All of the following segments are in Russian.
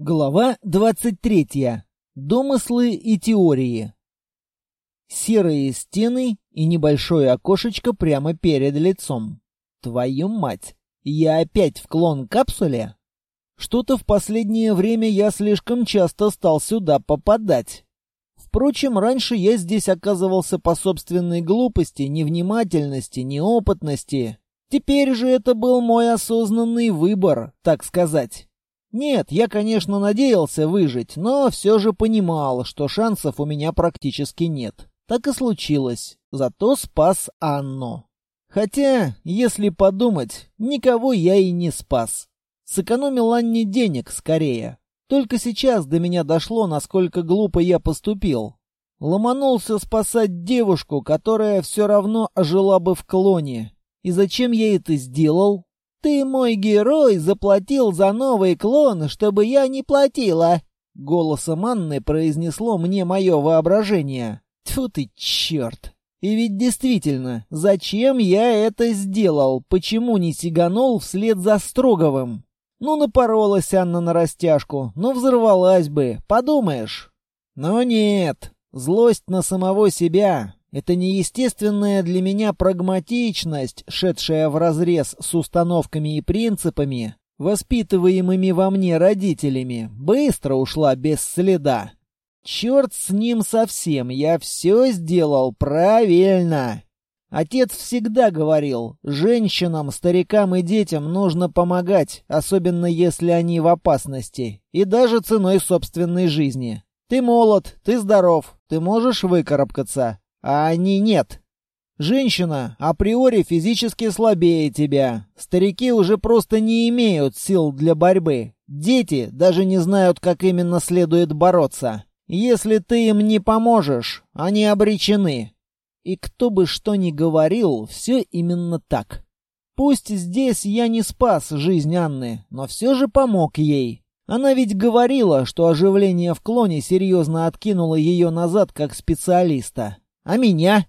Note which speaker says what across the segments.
Speaker 1: Глава 23. Домыслы и теории. Серые стены и небольшое окошечко прямо перед лицом. Твою мать, я опять в клон-капсуле? Что-то в последнее время я слишком часто стал сюда попадать. Впрочем, раньше я здесь оказывался по собственной глупости, невнимательности, неопытности. Теперь же это был мой осознанный выбор, так сказать. Нет, я, конечно, надеялся выжить, но все же понимал, что шансов у меня практически нет. Так и случилось. Зато спас Анну. Хотя, если подумать, никого я и не спас. Сэкономил Анне денег, скорее. Только сейчас до меня дошло, насколько глупо я поступил. Ломанулся спасать девушку, которая все равно ожила бы в клоне. И зачем я это сделал? «Ты, мой герой, заплатил за новый клон, чтобы я не платила!» Голосом Анны произнесло мне мое воображение. Тьфу ты, черт! И ведь действительно, зачем я это сделал? Почему не сиганул вслед за Строговым? Ну, напоролась Анна на растяжку, ну взорвалась бы, подумаешь. Но нет, злость на самого себя, это неестественная для меня прагматичность, шедшая вразрез с установками и принципами, воспитываемыми во мне родителями, быстро ушла без следа. Черт с ним совсем, я все сделал правильно. Отец всегда говорил, женщинам, старикам и детям нужно помогать, особенно если они в опасности, и даже ценой собственной жизни. Ты молод, ты здоров, ты можешь выкарабкаться а они нет. Женщина априори физически слабее тебя. Старики уже просто не имеют сил для борьбы. Дети даже не знают, как именно следует бороться. Если ты им не поможешь, они обречены. И кто бы что ни говорил, все именно так. Пусть здесь я не спас жизнь Анны, но все же помог ей. Она ведь говорила, что оживление в клоне серьезно откинуло ее назад как специалиста. А меня?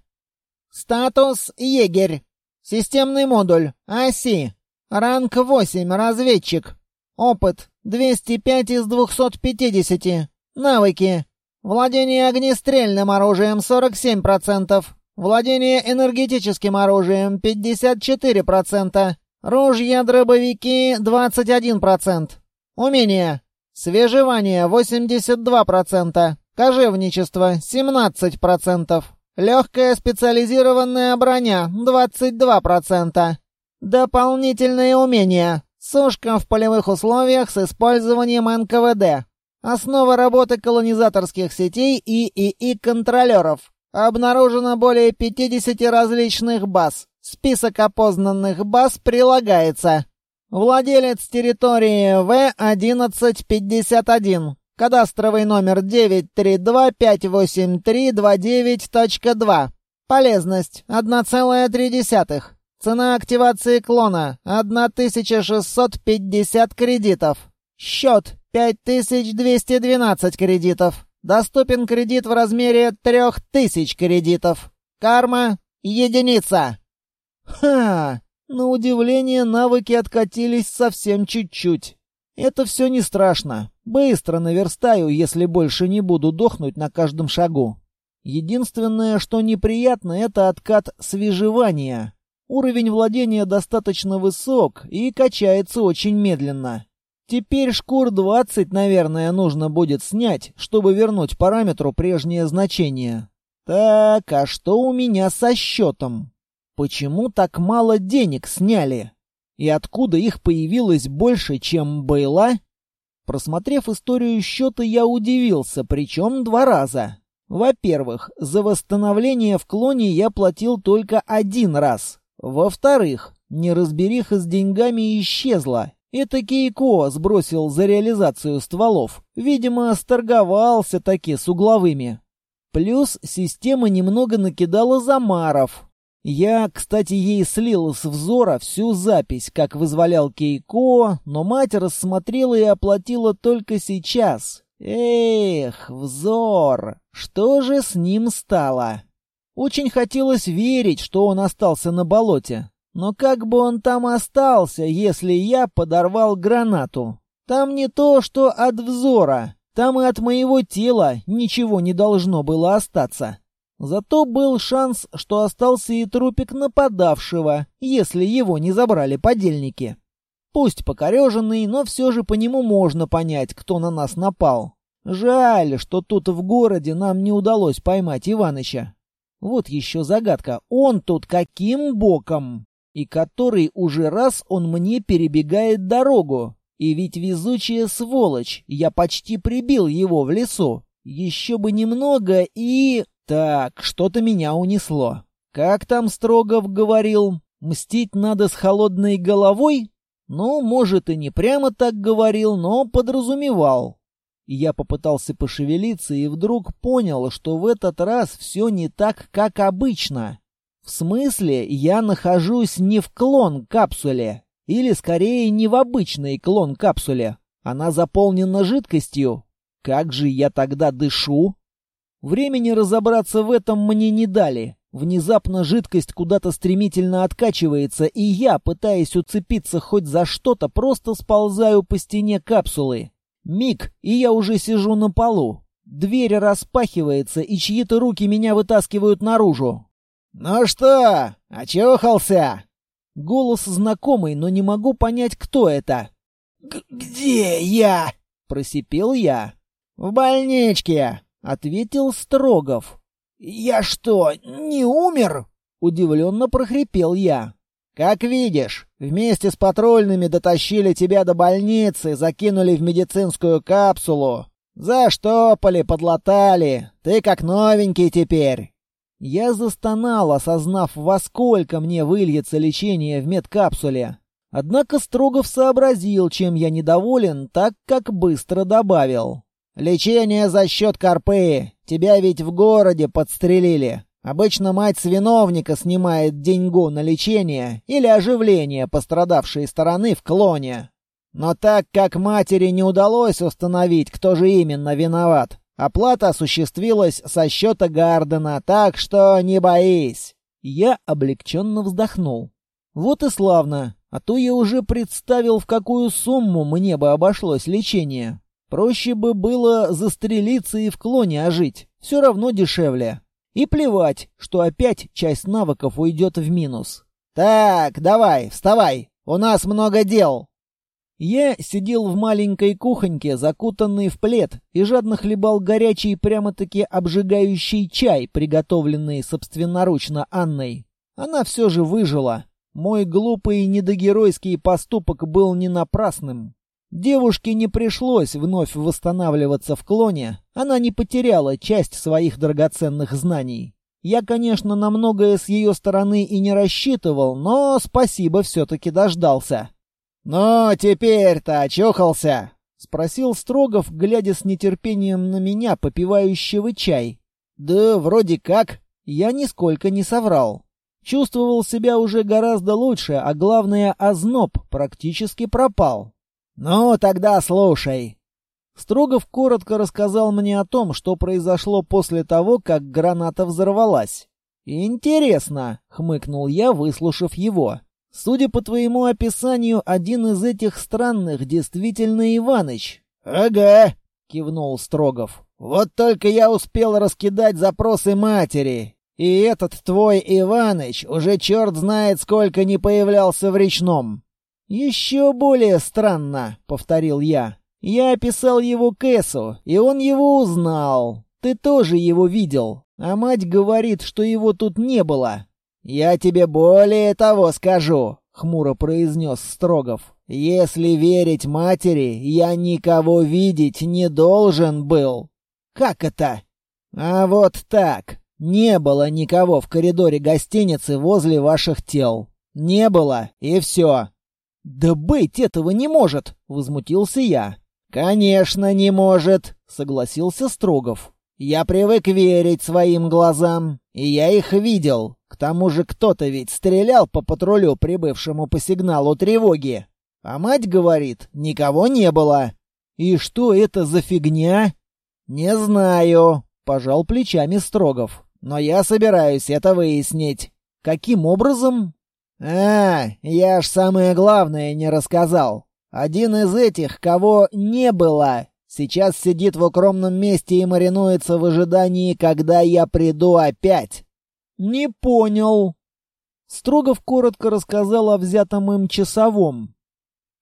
Speaker 1: Статус егерь. Системный модуль. АСИ. Ранг 8. Разведчик. Опыт 205 из 250. Навыки. Владение огнестрельным оружием 47%. Владение энергетическим оружием 54%. Ружья-дробовики 21%. Умения. Свежевание 82%. Кожевничество 17%. Легкая специализированная броня — 22%. Дополнительные умения. Сушка в полевых условиях с использованием НКВД. Основа работы колонизаторских сетей и ИИ-контролеров. Обнаружено более 50 различных баз. Список опознанных баз прилагается. Владелец территории В-1151. Кадастровый номер 932-583-29.2. Полезность 1,3. Цена активации клона 1650 кредитов. Счет 5212 кредитов. Доступен кредит в размере 3000 кредитов. Карма — единица. Ха! На удивление навыки откатились совсем чуть-чуть. Это все не страшно. Быстро наверстаю, если больше не буду дохнуть на каждом шагу. Единственное, что неприятно, это откат свежевания. Уровень владения достаточно высок и качается очень медленно. Теперь шкур 20, наверное, нужно будет снять, чтобы вернуть параметру прежнее значение. Так, а что у меня со счетом? Почему так мало денег сняли? И откуда их появилось больше, чем было? Просмотрев историю счета, я удивился, причем два раза. Во-первых, за восстановление в клоне я платил только один раз. Во-вторых, неразбериха с деньгами исчезла. Это Кейко сбросил за реализацию стволов. Видимо, сторговался таки с угловыми. Плюс система немного накидала замаров, я, кстати, ей слил с взора всю запись, как вызволял Кейко, но мать рассмотрела и оплатила только сейчас. Эх, взор, что же с ним стало? Очень хотелось верить, что он остался на болоте. Но как бы он там остался, если я подорвал гранату? Там не то, что от взора, там и от моего тела ничего не должно было остаться. Зато был шанс, что остался и трупик нападавшего, если его не забрали подельники. Пусть покореженный, но все же по нему можно понять, кто на нас напал. Жаль, что тут в городе нам не удалось поймать Иваныча. Вот еще загадка. Он тут каким боком? И который уже раз он мне перебегает дорогу. И ведь везучая сволочь, я почти прибил его в лесу. Еще бы немного и... Так, что-то меня унесло. Как там Строгов говорил? Мстить надо с холодной головой? Ну, может, и не прямо так говорил, но подразумевал. Я попытался пошевелиться и вдруг понял, что в этот раз все не так, как обычно. В смысле, я нахожусь не в клон-капсуле, или скорее не в обычной клон-капсуле. Она заполнена жидкостью. Как же я тогда дышу? Времени разобраться в этом мне не дали. Внезапно жидкость куда-то стремительно откачивается, и я, пытаясь уцепиться хоть за что-то, просто сползаю по стене капсулы. Миг, и я уже сижу на полу. Дверь распахивается, и чьи-то руки меня вытаскивают наружу. «Ну что, очухался?» Голос знакомый, но не могу понять, кто это. «Где я?» — просипел я. «В больничке», — ответил Строгов. «Я что, не умер?» — удивленно прохрипел я. «Как видишь, вместе с патрульными дотащили тебя до больницы, закинули в медицинскую капсулу. Заштопали, подлатали. Ты как новенький теперь». Я застонал, осознав, во сколько мне выльется лечение в медкапсуле. Однако Строгов сообразил, чем я недоволен, так как быстро добавил. «Лечение за счет Карпы. Тебя ведь в городе подстрелили. Обычно мать с виновника снимает деньгу на лечение или оживление пострадавшей стороны в клоне. Но так как матери не удалось установить, кто же именно виноват, оплата осуществилась со счета Гардена, так что не боись». Я облегченно вздохнул. «Вот и славно, а то я уже представил, в какую сумму мне бы обошлось лечение. Проще бы было застрелиться и в клоне ожить. Все равно дешевле. И плевать, что опять часть навыков уйдет в минус. «Так, давай, вставай! У нас много дел!» Я сидел в маленькой кухоньке, закутанный в плед, и жадно хлебал горячий, прямо-таки обжигающий чай, приготовленный собственноручно Анной. Она все же выжила. Мой глупый недогеройский поступок был не напрасным. Девушке не пришлось вновь восстанавливаться в клоне, она не потеряла часть своих драгоценных знаний. Я, конечно, на многое с ее стороны и не рассчитывал, но спасибо все-таки дождался. «Ну, теперь-то очухался?» — спросил Строгов, глядя с нетерпением на меня, попивающего чай. «Да вроде как. Я нисколько не соврал. Чувствовал себя уже гораздо лучше, а главное, озноб практически пропал. «Ну, тогда слушай». Строгов коротко рассказал мне о том, что произошло после того, как граната взорвалась. «Интересно», — хмыкнул я, выслушав его. «Судя по твоему описанию, один из этих странных действительно Иваныч».
Speaker 2: «Ага», — кивнул Строгов. «Вот только я успел раскидать запросы матери, и этот твой Иваныч уже черт знает сколько не появлялся в речном.
Speaker 1: «Еще более странно», — повторил я. «Я описал его Кэсу, и он его узнал. Ты тоже его видел, а мать говорит, что его тут не было».
Speaker 2: «Я тебе более того скажу», — хмуро произнес Строгов. «Если верить матери, я никого видеть не должен был».
Speaker 1: «Как это?»
Speaker 2: «А вот так. Не было никого в коридоре гостиницы возле ваших тел. Не было, и все.
Speaker 1: «Да быть этого не может!» — возмутился я.
Speaker 2: «Конечно, не может!» — согласился Строгов. «Я привык верить своим глазам, и я их видел. К тому же кто-то ведь стрелял по патрулю, прибывшему по сигналу тревоги. А мать говорит, никого не было».
Speaker 1: «И что это за фигня?»
Speaker 2: «Не знаю», — пожал плечами Строгов. «Но я собираюсь это выяснить».
Speaker 1: «Каким образом?»
Speaker 2: «А, я ж самое главное не рассказал. Один из этих, кого не было, сейчас сидит в укромном месте и маринуется в ожидании, когда я приду опять».
Speaker 1: «Не понял». Строгов коротко рассказал о взятом им часовом.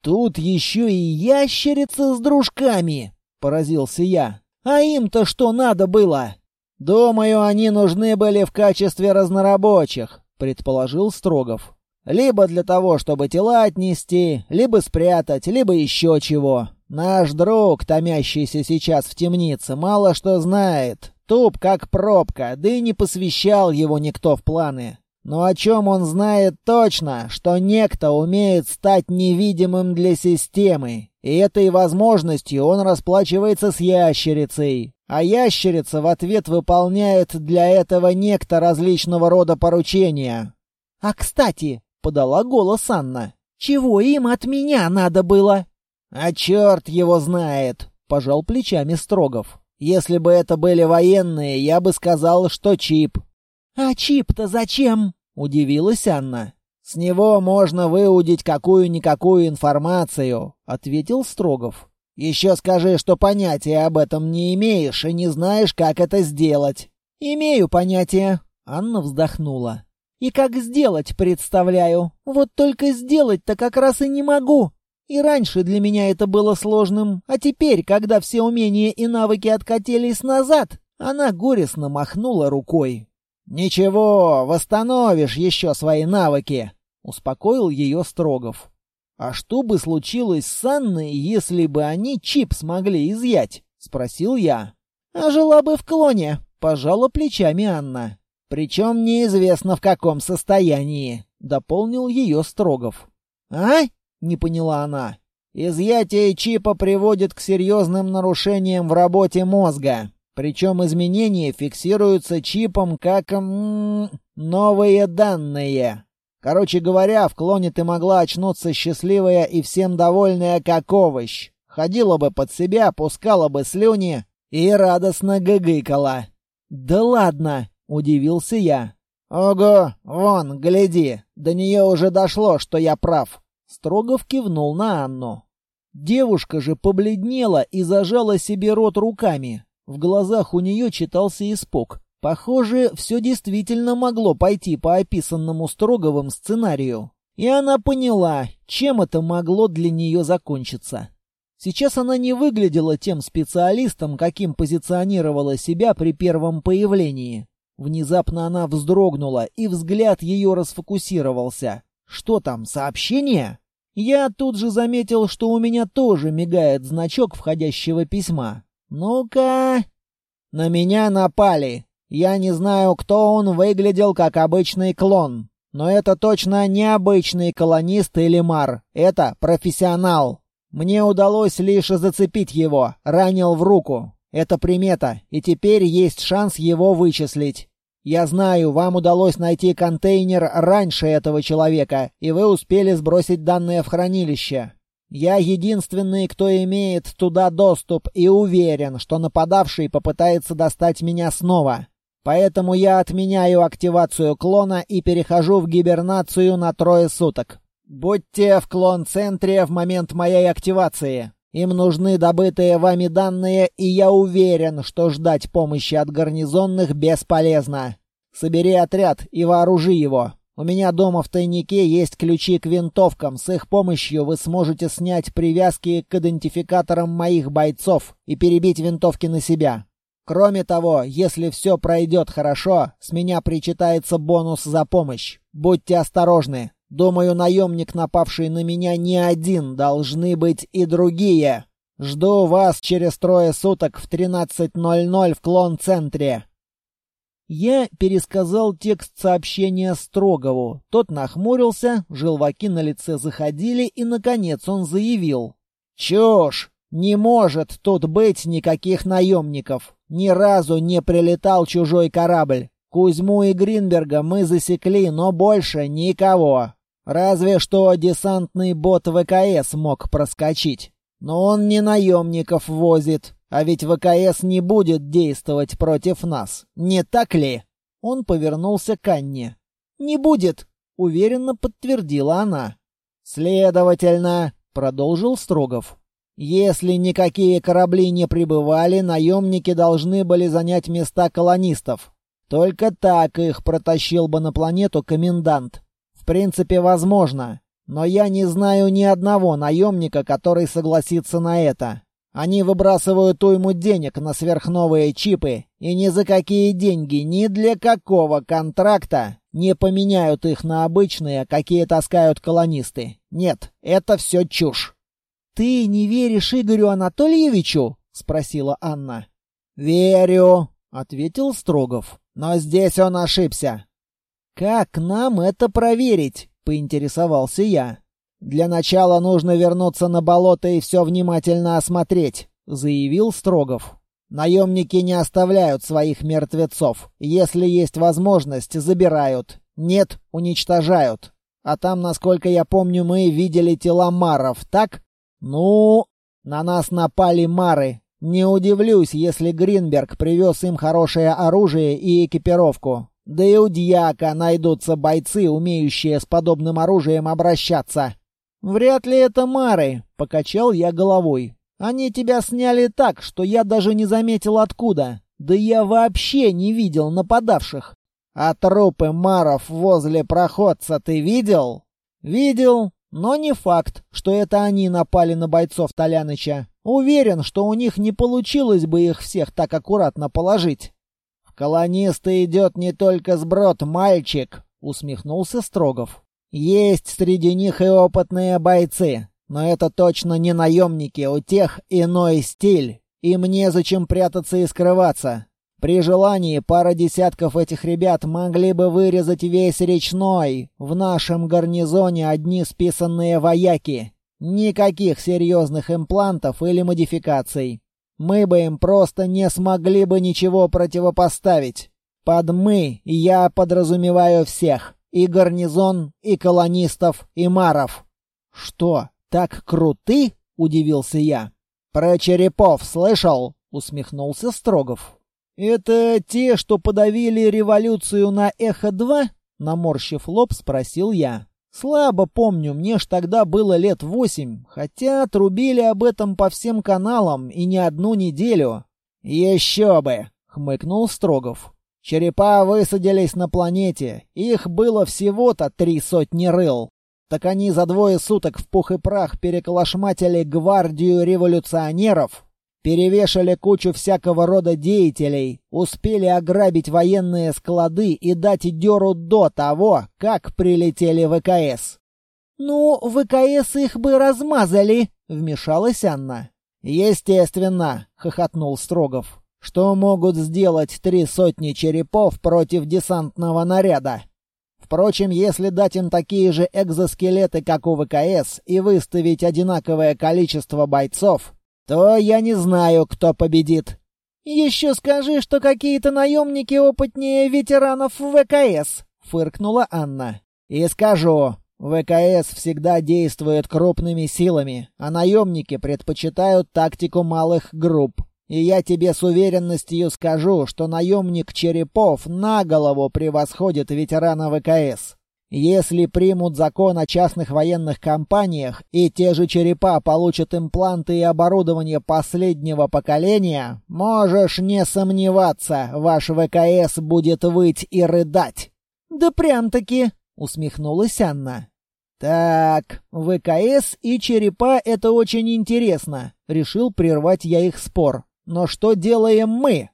Speaker 2: «Тут еще и ящерица с дружками!» — поразился я. «А им-то что надо было?» «Думаю, они нужны были в качестве разнорабочих», — предположил Строгов. «Либо для того, чтобы тела отнести, либо спрятать, либо еще чего. Наш друг, томящийся сейчас в темнице, мало что знает. Туп как пробка, да и не посвящал его никто в планы. Но о чем он знает точно, что некто умеет стать невидимым для системы. И этой возможностью он расплачивается с ящерицей. А ящерица в ответ выполняет для этого некто различного рода поручения.
Speaker 1: «А кстати», — подала голос Анна, — «чего им от меня надо было?»
Speaker 2: «А черт его знает», — пожал плечами Строгов. Если бы это были военные, я бы сказал, что чип.
Speaker 1: А чип-то зачем? удивилась Анна.
Speaker 2: С него можно выудить какую-никакую информацию, ответил Строгов. Еще скажи, что понятия об этом не имеешь и не знаешь, как это сделать.
Speaker 1: Имею понятие, Анна вздохнула. И как сделать, представляю. Вот только сделать-то как раз и не могу. И раньше для меня это было сложным, а теперь, когда все умения и навыки откатились назад, она горестно махнула рукой.
Speaker 2: «Ничего, восстановишь еще свои навыки», — успокоил ее Строгов.
Speaker 1: «А что бы случилось с Анной, если бы они чип смогли изъять?» — спросил я.
Speaker 2: «А жила бы в клоне», — пожала плечами Анна. «Причем неизвестно в каком состоянии», — дополнил ее Строгов.
Speaker 1: «А?»
Speaker 2: — не поняла она. «Изъятие чипа приводит к серьезным нарушениям в работе мозга. Причем изменения фиксируются чипом как... М -м, новые данные. Короче говоря, в клоне ты могла очнуться счастливая и всем довольная, как овощ. Ходила бы под себя, пускала бы слюни и радостно гыгыкала».
Speaker 1: «Да ладно!» — удивился я.
Speaker 2: «Ого, вон, гляди, до нее уже дошло, что я прав».
Speaker 1: Строгов кивнул на Анну. Девушка же побледнела и зажала себе рот руками. В глазах у нее читался испуг. Похоже, все действительно могло пойти по описанному Строговым сценарию. И она поняла, чем это могло для нее закончиться. Сейчас она не выглядела тем специалистом, каким позиционировала себя при первом появлении. Внезапно она вздрогнула, и взгляд ее расфокусировался. Что там, сообщение? Я тут же заметил, что у меня тоже мигает значок входящего письма. Ну-ка...
Speaker 2: На меня напали. Я не знаю, кто он выглядел как обычный клон. Но это точно не обычный колонист или мар. Это профессионал. Мне удалось лишь зацепить его, ранил в руку. Это примета, и теперь есть шанс его вычислить. Я знаю, вам удалось найти контейнер раньше этого человека, и вы успели сбросить данные в хранилище. Я единственный, кто имеет туда доступ, и уверен, что нападавший попытается достать меня снова. Поэтому я отменяю активацию клона и перехожу в гибернацию на трое суток. Будьте в клон-центре в момент моей активации. Им нужны добытые вами данные, и я уверен, что ждать помощи от гарнизонных бесполезно. Собери отряд и вооружи его. У меня дома в тайнике есть ключи к винтовкам. С их помощью вы сможете снять привязки к идентификаторам моих бойцов и перебить винтовки на себя. Кроме того, если все пройдет хорошо, с меня причитается бонус за помощь. Будьте осторожны. Думаю, наемник, напавший на меня, не один, должны быть и другие. Жду вас через трое суток в 13.00 в клон-центре.
Speaker 1: Я пересказал текст сообщения Строгову. Тот нахмурился, желваки на лице заходили, и, наконец, он заявил.
Speaker 2: «Чушь! Не может тут быть никаких наемников. Ни разу не прилетал чужой корабль. Кузьму и Гринберга мы засекли, но больше никого. Разве что десантный бот ВКС мог проскочить. Но он не наемников возит, а ведь ВКС не будет действовать против нас, не так ли?»
Speaker 1: Он повернулся к Анне. «Не будет», — уверенно подтвердила она.
Speaker 2: «Следовательно», — продолжил Строгов. Если никакие корабли не прибывали, наемники должны были занять места колонистов. Только так их протащил бы на планету комендант. В принципе, возможно. Но я не знаю ни одного наемника, который согласится на это. Они выбрасывают уйму денег на сверхновые чипы, и ни за какие деньги, ни для какого контракта не поменяют их на обычные, какие таскают колонисты. Нет, это все чушь.
Speaker 1: «Ты не веришь Игорю Анатольевичу?» — спросила Анна.
Speaker 2: «Верю», — ответил Строгов. «Но здесь он ошибся».
Speaker 1: «Как нам это проверить?» — поинтересовался я.
Speaker 2: «Для начала нужно вернуться на болото и все внимательно осмотреть», — заявил Строгов. «Наемники не оставляют своих мертвецов. Если есть возможность, забирают. Нет, уничтожают. А там, насколько я помню, мы видели тела маров, так?» «Ну, на нас напали мары. Не удивлюсь, если Гринберг привез им хорошее оружие и экипировку. Да и у дьяка найдутся бойцы, умеющие с подобным оружием обращаться».
Speaker 1: «Вряд ли это мары», — покачал я головой. «Они тебя сняли так, что я даже не заметил откуда. Да я вообще не видел нападавших».
Speaker 2: «А трупы маров возле проходца ты видел?»
Speaker 1: «Видел. Но не факт, что это они напали на бойцов Толяныча. Уверен, что у них не получилось бы их всех так аккуратно положить.
Speaker 2: «В колонисты идет не только сброд, мальчик», — усмехнулся Строгов. «Есть среди них и опытные бойцы, но это точно не наемники, у тех иной стиль. Им незачем прятаться и скрываться. При желании пара десятков этих ребят могли бы вырезать весь речной. В нашем гарнизоне одни списанные вояки. Никаких серьезных имплантов или модификаций. Мы бы им просто не смогли бы ничего противопоставить. Под «мы» я подразумеваю всех. И гарнизон, и колонистов, и маров.
Speaker 1: «Что, так круты?» — удивился я.
Speaker 2: «Про черепов слышал?» — усмехнулся Строгов.
Speaker 1: «Это те, что подавили революцию на Эхо-2?» Наморщив лоб, спросил я. «Слабо помню, мне ж тогда было лет восемь, хотя трубили об этом по всем каналам и не одну неделю».
Speaker 2: «Еще бы!» — хмыкнул Строгов. «Черепа высадились на планете, их было всего-то три сотни рыл. Так они за двое суток в пух и прах переколошматили гвардию революционеров, Перевешали кучу всякого рода деятелей, успели ограбить военные склады и дать дёру до того, как прилетели ВКС.
Speaker 1: «Ну, ВКС их бы размазали», — вмешалась Анна.
Speaker 2: «Естественно», — хохотнул Строгов. «Что могут сделать три сотни черепов против десантного наряда?» Впрочем, если дать им такие же экзоскелеты, как у ВКС, и выставить одинаковое количество бойцов, то я не знаю, кто победит.
Speaker 1: Еще скажи, что какие-то наемники опытнее ветеранов ВКС, фыркнула Анна.
Speaker 2: И скажу, ВКС всегда действует крупными силами, а наемники предпочитают тактику малых групп. И я тебе с уверенностью скажу, что наемник Черепов на голову превосходит ветерана ВКС. Если примут закон о частных военных компаниях, и те же черепа получат импланты и оборудование последнего поколения, можешь не сомневаться, ваш ВКС будет выть и рыдать.
Speaker 1: Да прям-таки, усмехнулась Анна.
Speaker 2: Так, ВКС и черепа это очень интересно, решил прервать я их спор. Но что делаем мы?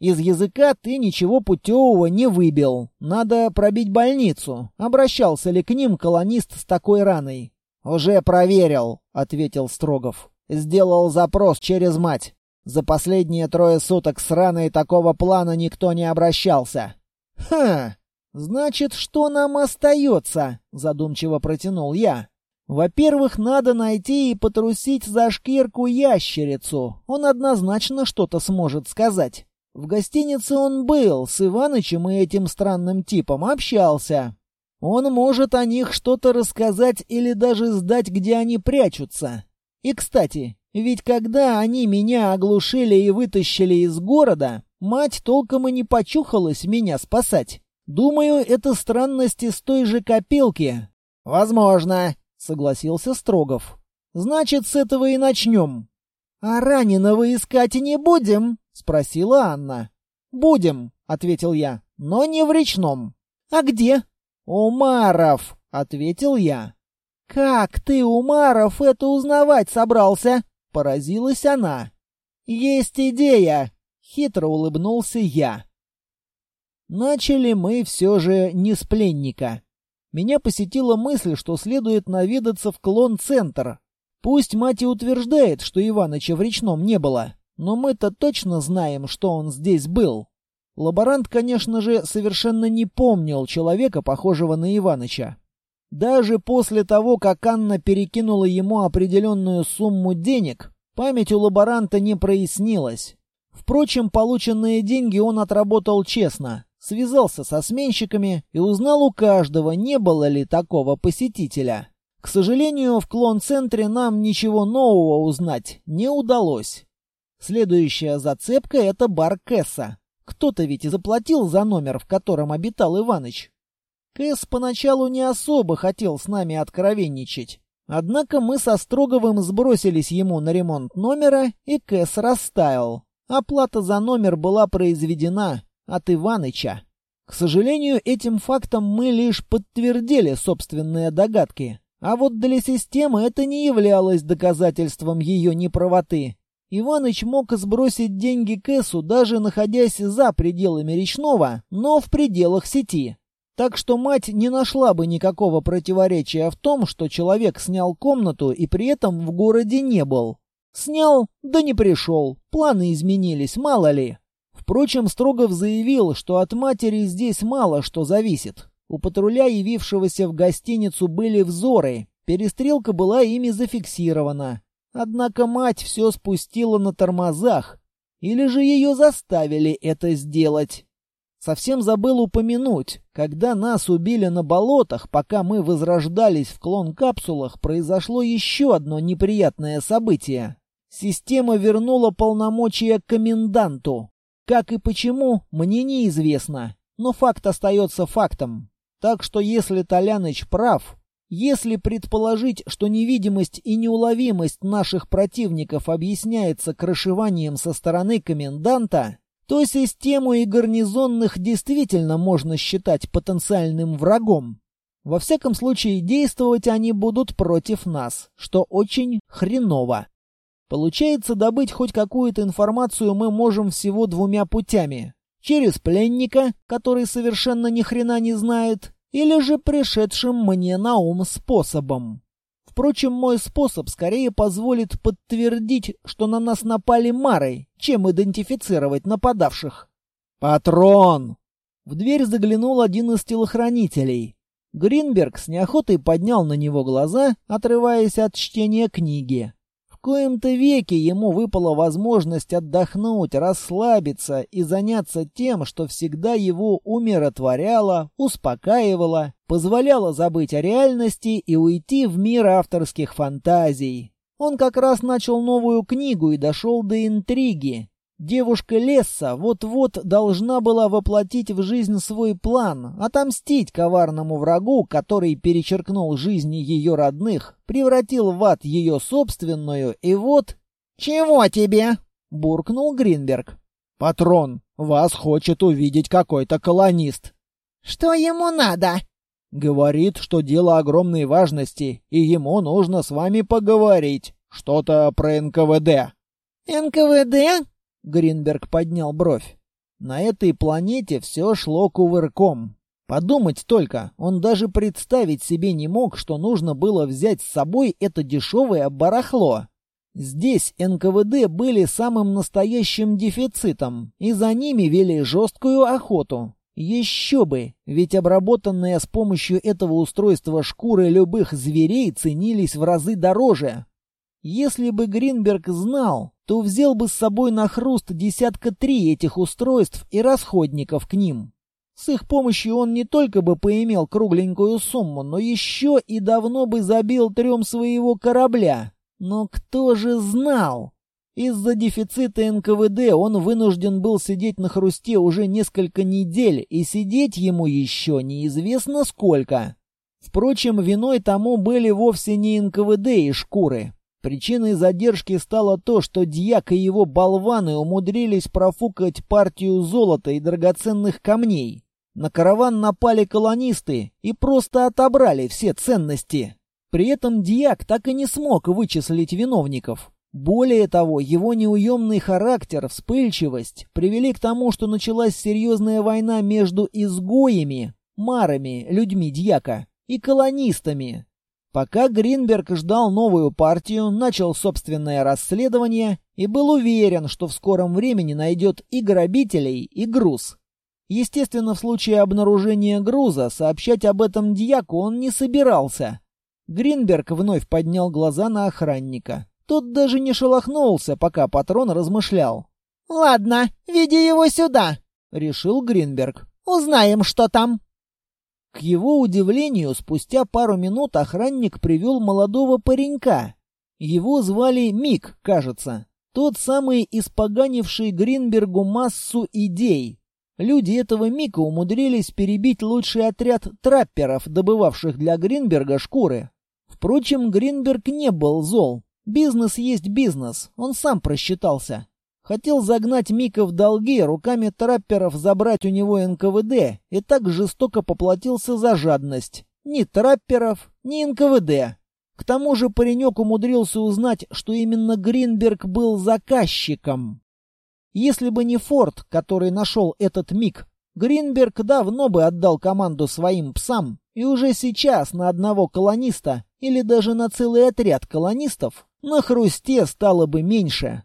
Speaker 2: Из языка ты ничего путевого не выбил. Надо пробить больницу. Обращался ли к ним колонист с такой раной? «Уже проверил», — ответил Строгов. «Сделал запрос через мать. За последние трое суток с раной такого плана никто не обращался».
Speaker 1: «Ха! Значит, что нам остается?» — задумчиво протянул я. «Во-первых, надо найти и потрусить за шкирку ящерицу. Он однозначно что-то сможет сказать. В гостинице он был, с Иванычем и этим странным типом общался. Он может о них что-то рассказать или даже сдать, где они прячутся. И, кстати, ведь когда они меня оглушили и вытащили из города, мать толком и не почухалась меня спасать. Думаю, это странности с той же копилки.
Speaker 2: Возможно, согласился Строгов.
Speaker 1: Значит, с этого и начнем. А раненого искать не будем? Спросила Анна. Будем, ответил я, но не в речном. А где? Умаров, ответил я. Как ты, Умаров, это узнавать собрался? Поразилась она. Есть идея, хитро улыбнулся я. Начали мы все же не с пленника. Меня посетила мысль, что следует наведаться в клон-центр. Пусть мать и утверждает, что Иваныча в речном не было, но мы-то точно знаем, что он здесь был. Лаборант, конечно же, совершенно не помнил человека, похожего на Иваныча. Даже после того, как Анна перекинула ему определенную сумму денег, память у лаборанта не прояснилась. Впрочем, полученные деньги он отработал честно связался со сменщиками и узнал у каждого, не было ли такого посетителя. К сожалению, в клон-центре нам ничего нового узнать не удалось. Следующая зацепка — это бар Кэса. Кто-то ведь и заплатил за номер, в котором обитал Иваныч. Кэс поначалу не особо хотел с нами откровенничать. Однако мы со Строговым сбросились ему на ремонт номера, и Кэс растаял. Оплата за номер была произведена, от Иваныча. К сожалению, этим фактом мы лишь подтвердили собственные догадки. А вот для системы это не являлось доказательством ее неправоты. Иваныч мог сбросить деньги Кэсу, даже находясь за пределами речного, но в пределах сети. Так что мать не нашла бы никакого противоречия в том, что человек снял комнату и при этом в городе не был. Снял, да не пришел. Планы изменились, мало ли. Впрочем, Строгов заявил, что от матери здесь мало что зависит. У патруля, явившегося в гостиницу, были взоры. Перестрелка была ими зафиксирована. Однако мать все спустила на тормозах. Или же ее заставили это сделать. Совсем забыл упомянуть, когда нас убили на болотах, пока мы возрождались в клон-капсулах, произошло еще одно неприятное событие. Система вернула полномочия коменданту. Как и почему, мне неизвестно, но факт остается фактом. Так что если Толяныч прав, если предположить, что невидимость и неуловимость наших противников объясняется крышеванием со стороны коменданта, то систему и гарнизонных действительно можно считать потенциальным врагом. Во всяком случае, действовать они будут против нас, что очень хреново. Получается, добыть хоть какую-то информацию мы можем всего двумя путями. Через пленника, который совершенно ни хрена не знает, или же пришедшим мне на ум способом. Впрочем, мой способ скорее позволит подтвердить, что на нас напали Марой, чем идентифицировать нападавших. «Патрон!» В дверь заглянул один из телохранителей. Гринберг с неохотой поднял на него глаза, отрываясь от чтения книги коем-то веке ему выпала возможность отдохнуть, расслабиться и заняться тем, что всегда его умиротворяло, успокаивало, позволяло забыть о реальности и уйти в мир авторских фантазий. Он как раз начал новую книгу и дошел до интриги, Девушка Лесса вот-вот должна была воплотить в жизнь свой план, отомстить коварному врагу, который перечеркнул жизни ее родных, превратил в ад ее собственную, и вот... «Чего тебе?» — буркнул Гринберг. «Патрон, вас хочет увидеть какой-то колонист».
Speaker 2: «Что ему надо?»
Speaker 1: «Говорит, что дело огромной важности, и ему нужно с вами поговорить. Что-то про НКВД».
Speaker 2: «НКВД?»
Speaker 1: Гринберг поднял бровь. На этой планете все шло кувырком. Подумать только, он даже представить себе не мог, что нужно было взять с собой это дешевое барахло. Здесь НКВД были самым настоящим дефицитом, и за ними вели жесткую охоту. Еще бы, ведь обработанные с помощью этого устройства шкуры любых зверей ценились в разы дороже. Если бы Гринберг знал, то взял бы с собой на хруст десятка три этих устройств и расходников к ним. С их помощью он не только бы поимел кругленькую сумму, но еще и давно бы забил трем своего корабля. Но кто же знал? Из-за дефицита НКВД он вынужден был сидеть на хрусте уже несколько недель, и сидеть ему еще неизвестно сколько. Впрочем, виной тому были вовсе не НКВД и шкуры. Причиной задержки стало то, что Дьяк и его болваны умудрились профукать партию золота и драгоценных камней. На караван напали колонисты и просто отобрали все ценности. При этом Дьяк так и не смог вычислить виновников. Более того, его неуемный характер, вспыльчивость привели к тому, что началась серьезная война между изгоями, марами, людьми Дьяка, и колонистами, Пока Гринберг ждал новую партию, начал собственное расследование и был уверен, что в скором времени найдет и грабителей, и груз. Естественно, в случае обнаружения груза сообщать об этом дьяку он не собирался. Гринберг вновь поднял глаза на охранника. Тот даже не шелохнулся, пока патрон размышлял.
Speaker 2: «Ладно, веди его сюда», — решил Гринберг. «Узнаем, что там».
Speaker 1: К его удивлению, спустя пару минут охранник привел молодого паренька. Его звали Мик, кажется. Тот самый испоганивший Гринбергу массу идей. Люди этого Мика умудрились перебить лучший отряд трапперов, добывавших для Гринберга шкуры. Впрочем, Гринберг не был зол. Бизнес есть бизнес, он сам просчитался. Хотел загнать Мика в долги, руками трапперов забрать у него НКВД, и так жестоко поплатился за жадность. Ни трапперов, ни НКВД. К тому же паренек умудрился узнать, что именно Гринберг был заказчиком. Если бы не Форд, который нашел этот Мик, Гринберг давно бы отдал команду своим псам, и уже сейчас на одного колониста или даже на целый отряд колонистов на хрусте стало бы меньше.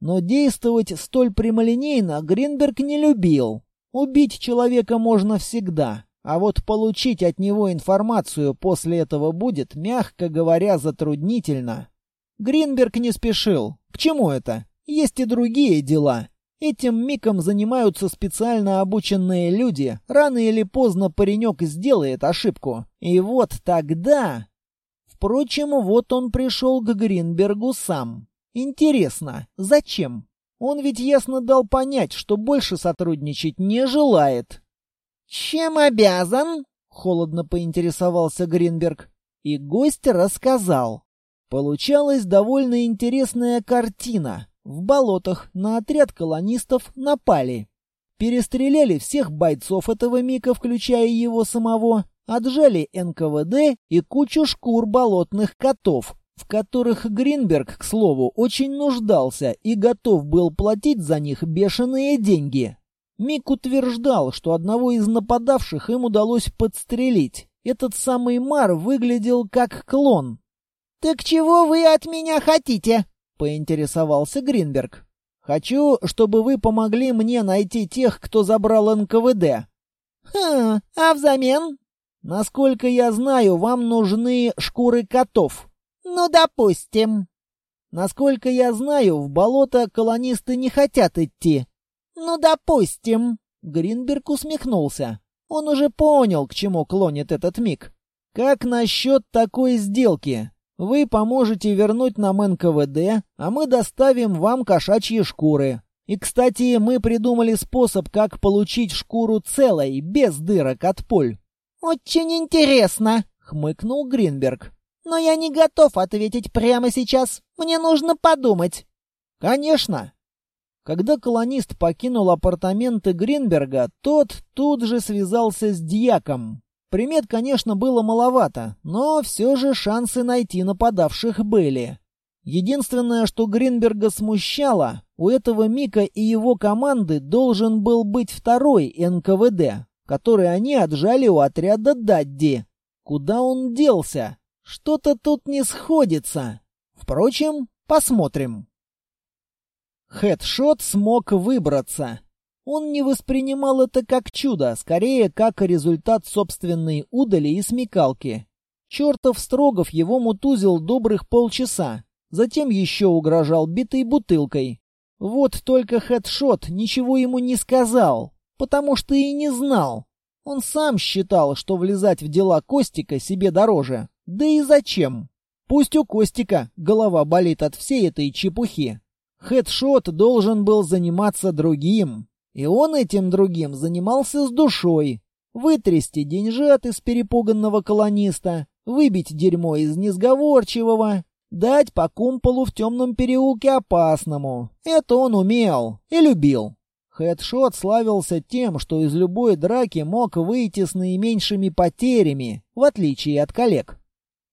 Speaker 1: Но действовать столь прямолинейно Гринберг не любил. Убить человека можно всегда, а вот получить от него информацию после этого будет, мягко говоря, затруднительно. Гринберг не спешил. К чему это? Есть и другие дела. Этим миком занимаются специально обученные люди. Рано или поздно паренек сделает ошибку. И вот тогда... Впрочем, вот он пришел к Гринбергу сам. Интересно, зачем? Он ведь ясно дал понять, что больше сотрудничать не желает.
Speaker 2: «Чем обязан?»
Speaker 1: — холодно поинтересовался Гринберг. И гость рассказал. Получалась довольно интересная картина. В болотах на отряд колонистов напали. Перестреляли всех бойцов этого Мика, включая его самого, отжали НКВД и кучу шкур болотных котов, в которых Гринберг, к слову, очень нуждался и готов был платить за них бешеные деньги. Мик утверждал, что одного из нападавших им удалось подстрелить. Этот самый Мар выглядел как клон.
Speaker 2: «Так чего вы от меня хотите?» — поинтересовался Гринберг.
Speaker 1: «Хочу, чтобы вы помогли мне найти тех, кто забрал НКВД».
Speaker 2: «Хм, а взамен?»
Speaker 1: «Насколько я знаю, вам нужны шкуры котов».
Speaker 2: «Ну, допустим».
Speaker 1: «Насколько я знаю, в болото колонисты не хотят идти».
Speaker 2: «Ну, допустим».
Speaker 1: Гринберг усмехнулся. Он уже понял, к чему клонит этот миг. «Как насчет такой сделки? Вы поможете вернуть нам НКВД, а мы доставим вам кошачьи шкуры. И, кстати, мы придумали способ, как получить шкуру целой, без дырок от пуль».
Speaker 2: «Очень интересно», —
Speaker 1: хмыкнул Гринберг
Speaker 2: но я не готов ответить прямо сейчас. Мне нужно подумать».
Speaker 1: «Конечно». Когда колонист покинул апартаменты Гринберга, тот тут же связался с дьяком. Примет, конечно, было маловато, но все же шансы найти нападавших были. Единственное, что Гринберга смущало, у этого Мика и его команды должен был быть второй НКВД, который они отжали у отряда Дадди. Куда он делся? Что-то тут не сходится. Впрочем, посмотрим. Хедшот смог выбраться. Он не воспринимал это как чудо, скорее как результат собственной удали и смекалки. Чертов Строгов его мутузил добрых полчаса, затем еще угрожал битой бутылкой. Вот только хедшот ничего ему не сказал, потому что и не знал. Он сам считал, что влезать в дела Костика себе дороже. Да и зачем? Пусть у Костика голова болит от всей этой чепухи. Хедшот должен был заниматься другим. И он этим другим занимался с душой. Вытрясти деньжат из перепуганного колониста, выбить дерьмо из несговорчивого. Дать по кумполу в темном переулке опасному. Это он умел и любил. Хедшот славился тем, что из любой драки мог выйти с наименьшими потерями, в отличие от коллег.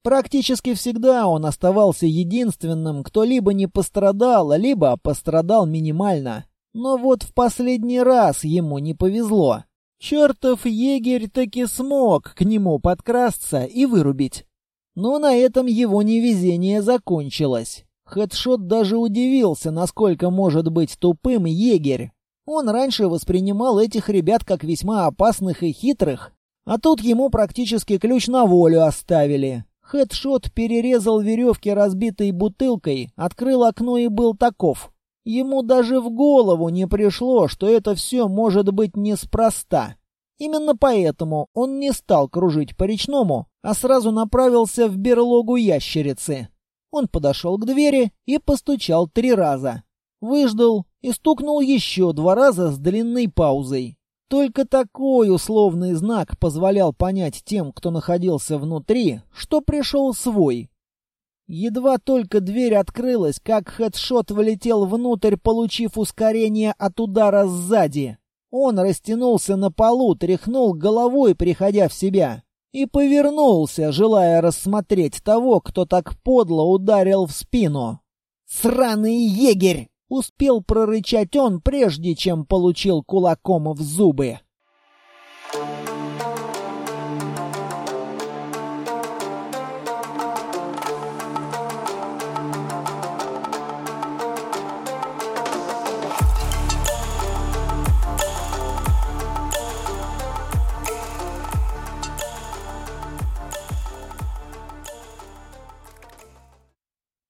Speaker 1: Практически всегда он оставался единственным, кто либо не пострадал, либо пострадал минимально. Но вот в последний раз ему не повезло. Чертов егерь таки смог к нему подкрасться и вырубить. Но на этом его невезение закончилось. Хедшот даже удивился, насколько может быть тупым егерь. Он раньше воспринимал этих ребят как весьма опасных и хитрых, а тут ему практически ключ на волю оставили. Хедшот перерезал веревки разбитой бутылкой, открыл окно и был таков. Ему даже в голову не пришло, что это все может быть неспроста. Именно поэтому он не стал кружить по речному, а сразу направился в берлогу ящерицы. Он подошел к двери и постучал три раза. Выждал и стукнул еще два раза с длинной паузой. Только такой условный знак позволял понять тем, кто находился внутри, что пришел свой. Едва только дверь открылась, как хедшот влетел внутрь, получив ускорение от удара сзади. Он растянулся на полу, тряхнул головой, приходя в себя, и повернулся, желая рассмотреть того, кто так подло ударил в спину. «Сраный егерь!» — успел прорычать он, прежде чем получил кулаком в зубы.